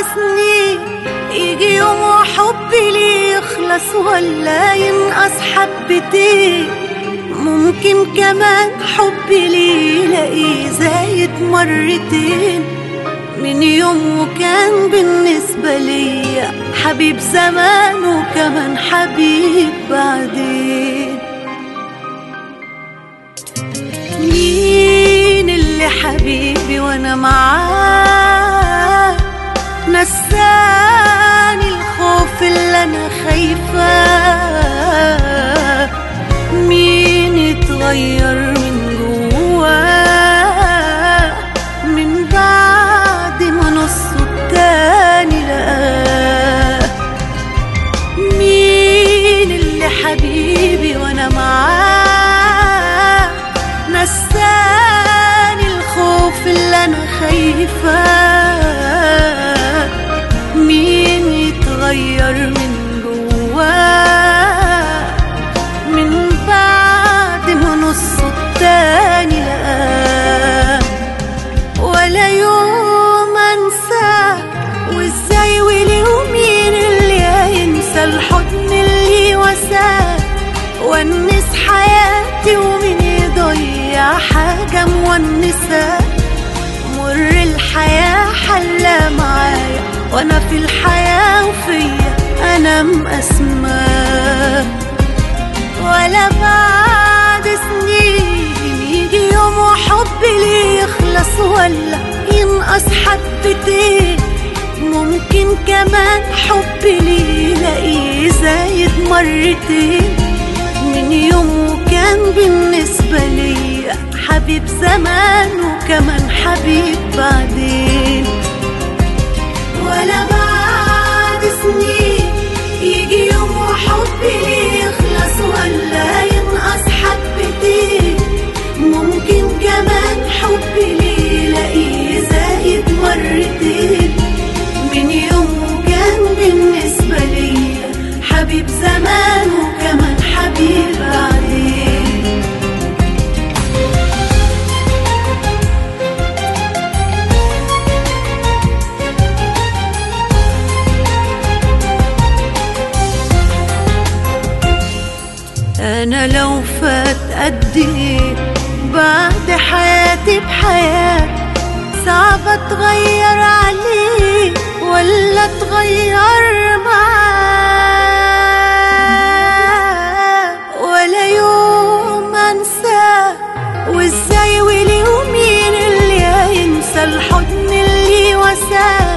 بعد يجي يوم وحبي ليه يخلص ولا ينقص حبتين ممكن كمان حبي ليه يلاقيه زايد مرتين. من يوم وكان بالنسبة ليا حبيب زمان وكمان حبيب بعدين. مين اللي حبيبي وأنا معاه؟ نساني الخوف اللي أنا خايفاه مين اتغير من جواه من بعد ما نصه التاني لقاه مين اللي حبيبي وأنا معاه؟ نساني الخوف اللي أنا خايفاه مونسة مر الحياة حلى معايا وأنا في الحياة وفيا أنا مقسماه ولا بعد سنين يجي يوم وحبي ليه يخلص ولا ينقص حبتين. ممكن كمان حبي ليه يلاقيه زايد مرتين. من يوم وكان بالنسبة ليا حبيب زمان وكمان حبيب بعدين. ولا بعد أنا لو فات قد إيه بعد حياتي بحياة صعب أتغير عليه ولا أتغير معاه ولا يوم انساه وإزاي وليه ومين اللي هينسى الحضن اللي وساه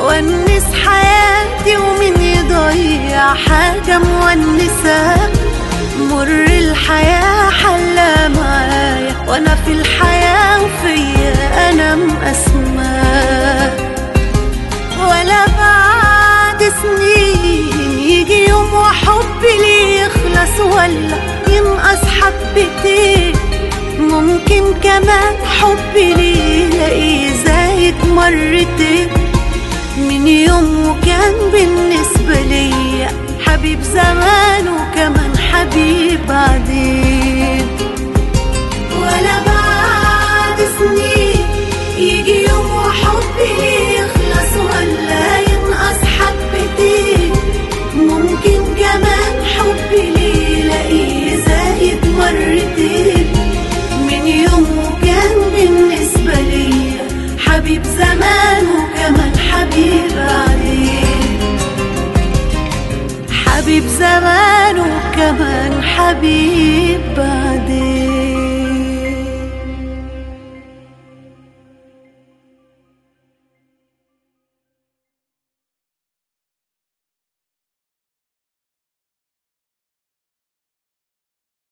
ونس حياتي ومين يضيع حاجة مونسة. مر الحياة حلى معايا وأنا في الحياة وفيا أنا مقسماه ولا بعد سنين يجي يوم وحبي ليه يخلص ولا ينقص حبتين ممكن كمان حبي ليه يلاقيه زايد مرتين. من يوم وكان بالنسبة حبيب زمان وكمان حبيب بعدين. وكمان حبيب بعدين